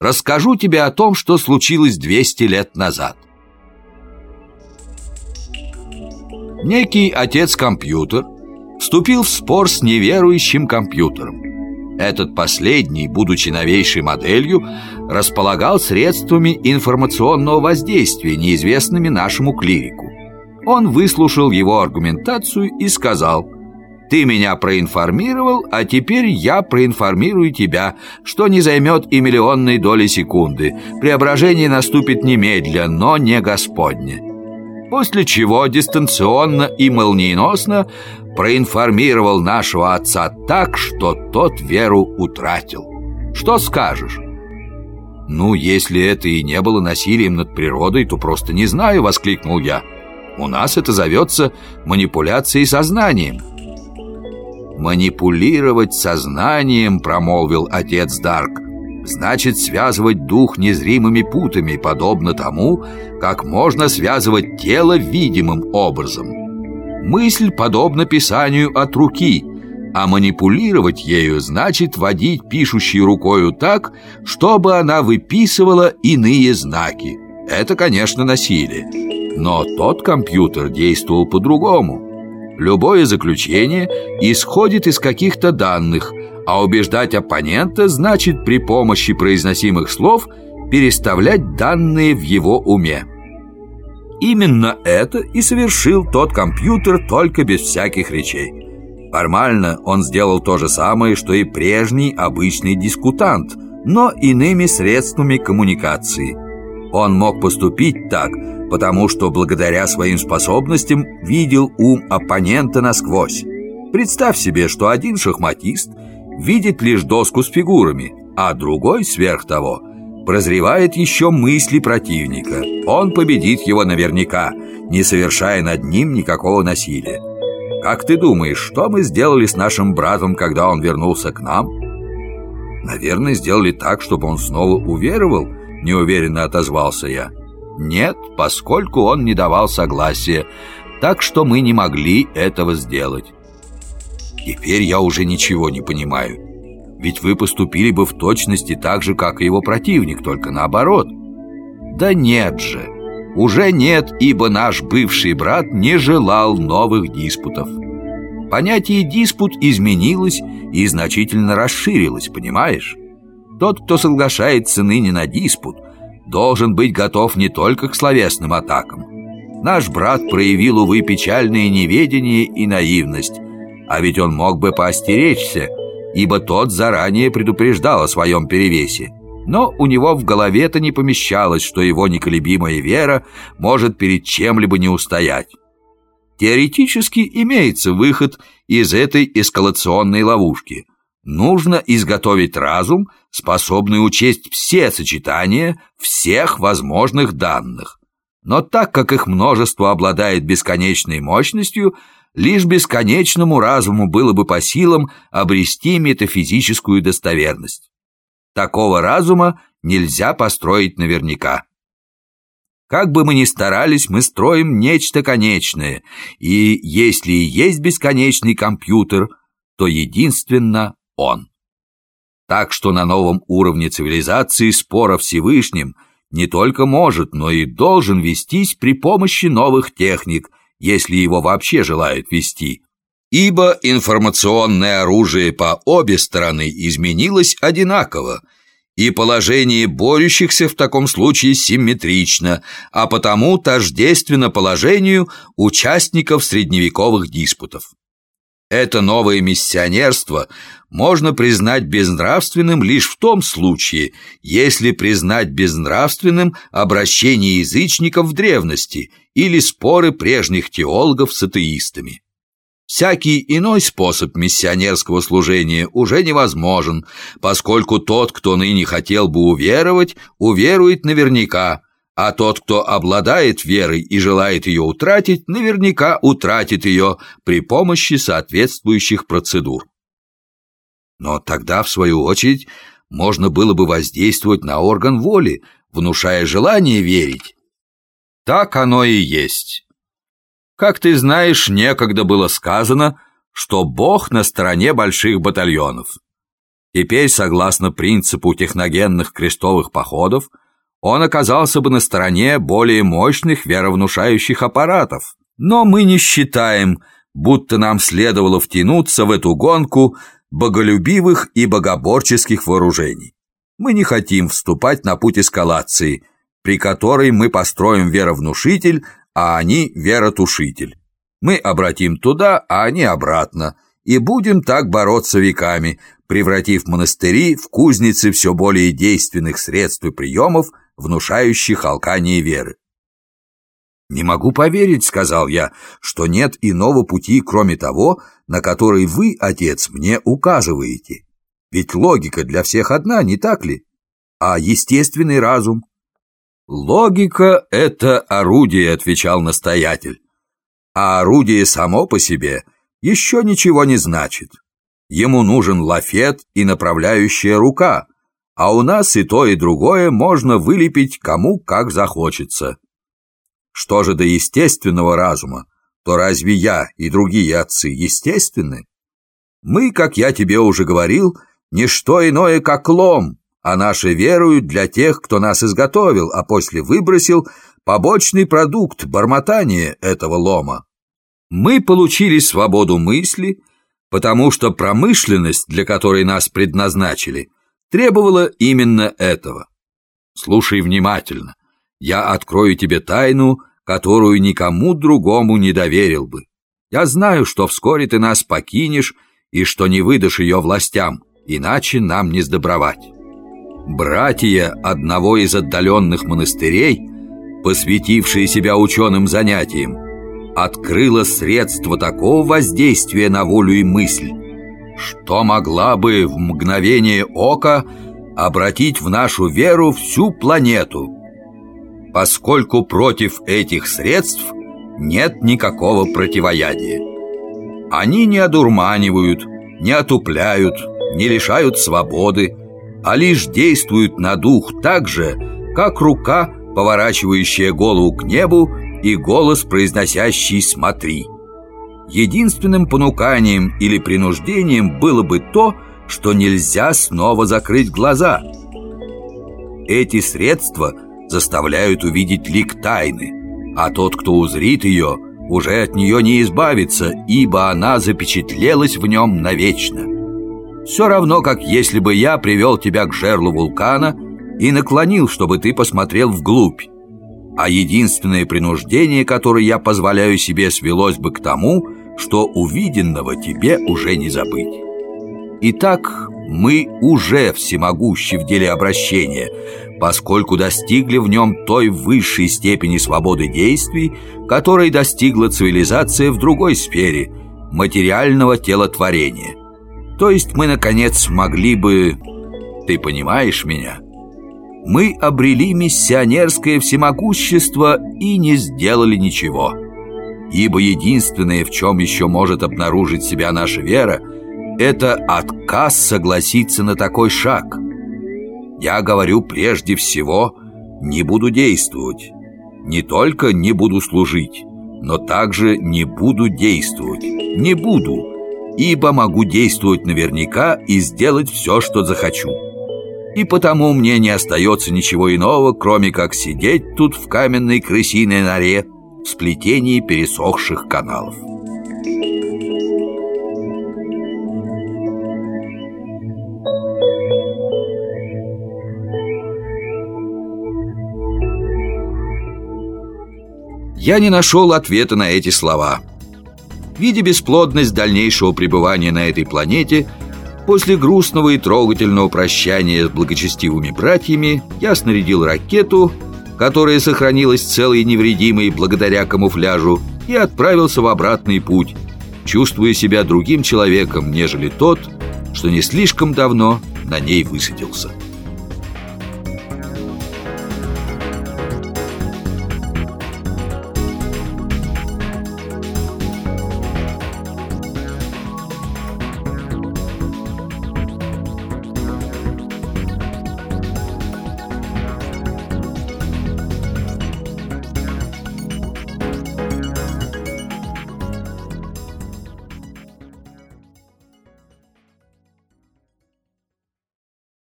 Расскажу тебе о том, что случилось 200 лет назад. Некий отец-компьютер вступил в спор с неверующим компьютером. Этот последний, будучи новейшей моделью, располагал средствами информационного воздействия, неизвестными нашему клирику. Он выслушал его аргументацию и сказал – ты меня проинформировал, а теперь я проинформирую тебя, что не займет и миллионной доли секунды. Преображение наступит немедля, но не Господне. После чего дистанционно и молниеносно проинформировал нашего отца так, что тот веру утратил. Что скажешь? «Ну, если это и не было насилием над природой, то просто не знаю», — воскликнул я. «У нас это зовется манипуляцией сознанием». «Манипулировать сознанием», — промолвил отец Дарк, «значит связывать дух незримыми путами, подобно тому, как можно связывать тело видимым образом. Мысль подобна писанию от руки, а манипулировать ею значит водить пишущей рукою так, чтобы она выписывала иные знаки. Это, конечно, насилие. Но тот компьютер действовал по-другому. Любое заключение исходит из каких-то данных, а убеждать оппонента значит при помощи произносимых слов переставлять данные в его уме. Именно это и совершил тот компьютер только без всяких речей. Формально он сделал то же самое, что и прежний обычный дискутант, но иными средствами коммуникации. Он мог поступить так – потому что благодаря своим способностям видел ум оппонента насквозь. Представь себе, что один шахматист видит лишь доску с фигурами, а другой, сверх того, прозревает еще мысли противника. Он победит его наверняка, не совершая над ним никакого насилия. Как ты думаешь, что мы сделали с нашим братом, когда он вернулся к нам? Наверное, сделали так, чтобы он снова уверовал, неуверенно отозвался я. Нет, поскольку он не давал согласия, так что мы не могли этого сделать. Теперь я уже ничего не понимаю. Ведь вы поступили бы в точности так же, как и его противник, только наоборот. Да нет же. Уже нет, ибо наш бывший брат не желал новых диспутов. Понятие «диспут» изменилось и значительно расширилось, понимаешь? Тот, кто соглашается ныне на диспут, должен быть готов не только к словесным атакам. Наш брат проявил, увы, печальное неведение и наивность, а ведь он мог бы поостеречься, ибо тот заранее предупреждал о своем перевесе. Но у него в голове-то не помещалось, что его неколебимая вера может перед чем-либо не устоять. Теоретически имеется выход из этой эскалационной ловушки – нужно изготовить разум, способный учесть все сочетания всех возможных данных. Но так как их множество обладает бесконечной мощностью, лишь бесконечному разуму было бы по силам обрести метафизическую достоверность. Такого разума нельзя построить наверняка. Как бы мы ни старались, мы строим нечто конечное, и если и есть бесконечный компьютер, то единственно он. Так что на новом уровне цивилизации спор о Всевышнем не только может, но и должен вестись при помощи новых техник, если его вообще желают вести. Ибо информационное оружие по обе стороны изменилось одинаково, и положение борющихся в таком случае симметрично, а потому тождественно положению участников средневековых диспутов. Это новое миссионерство можно признать безнравственным лишь в том случае, если признать безнравственным обращение язычников в древности или споры прежних теологов с атеистами. Всякий иной способ миссионерского служения уже невозможен, поскольку тот, кто ныне хотел бы уверовать, уверует наверняка – а тот, кто обладает верой и желает ее утратить, наверняка утратит ее при помощи соответствующих процедур. Но тогда, в свою очередь, можно было бы воздействовать на орган воли, внушая желание верить. Так оно и есть. Как ты знаешь, некогда было сказано, что Бог на стороне больших батальонов. Теперь, согласно принципу техногенных крестовых походов, он оказался бы на стороне более мощных веровнушающих аппаратов. Но мы не считаем, будто нам следовало втянуться в эту гонку боголюбивых и богоборческих вооружений. Мы не хотим вступать на путь эскалации, при которой мы построим веровнушитель, а они веротушитель. Мы обратим туда, а они обратно, и будем так бороться веками, превратив монастыри в кузницы все более действенных средств и приемов, внушающих алкание веры. «Не могу поверить», — сказал я, — «что нет иного пути, кроме того, на который вы, отец, мне указываете. Ведь логика для всех одна, не так ли? А естественный разум?» «Логика — это орудие», — отвечал настоятель. «А орудие само по себе еще ничего не значит. Ему нужен лафет и направляющая рука, а у нас и то, и другое можно вылепить кому как захочется. Что же до естественного разума, то разве я и другие отцы естественны? Мы, как я тебе уже говорил, не что иное, как лом, а наши веруют для тех, кто нас изготовил, а после выбросил побочный продукт бормотания этого лома. Мы получили свободу мысли, потому что промышленность, для которой нас предназначили, требовала именно этого. Слушай внимательно. Я открою тебе тайну, которую никому другому не доверил бы. Я знаю, что вскоре ты нас покинешь и что не выдашь ее властям, иначе нам не сдобровать. Братья одного из отдаленных монастырей, посвятившие себя ученым занятиям, открыло средство такого воздействия на волю и мысль, что могла бы в мгновение ока обратить в нашу веру всю планету, поскольку против этих средств нет никакого противоядия. Они не одурманивают, не отупляют, не лишают свободы, а лишь действуют на дух так же, как рука, поворачивающая голову к небу, и голос, произносящий «смотри». Единственным понуканием или принуждением было бы то, что нельзя снова закрыть глаза. Эти средства заставляют увидеть лик тайны, а тот, кто узрит ее, уже от нее не избавится, ибо она запечатлелась в нем навечно. Все равно, как если бы я привел тебя к жерлу вулкана и наклонил, чтобы ты посмотрел вглубь а единственное принуждение, которое я позволяю себе, свелось бы к тому, что увиденного тебе уже не забыть. Итак, мы уже всемогущи в деле обращения, поскольку достигли в нем той высшей степени свободы действий, которой достигла цивилизация в другой сфере – материального телотворения. То есть мы, наконец, могли бы... Ты понимаешь меня?» мы обрели миссионерское всемогущество и не сделали ничего. Ибо единственное, в чем еще может обнаружить себя наша вера, это отказ согласиться на такой шаг. Я говорю прежде всего, не буду действовать. Не только не буду служить, но также не буду действовать. Не буду, ибо могу действовать наверняка и сделать все, что захочу и потому мне не остается ничего иного, кроме как сидеть тут в каменной крысиной норе в сплетении пересохших каналов. Я не нашел ответа на эти слова. Видя бесплодность дальнейшего пребывания на этой планете – После грустного и трогательного прощания с благочестивыми братьями я снарядил ракету, которая сохранилась целой и невредимой благодаря камуфляжу, и отправился в обратный путь, чувствуя себя другим человеком, нежели тот, что не слишком давно на ней высадился.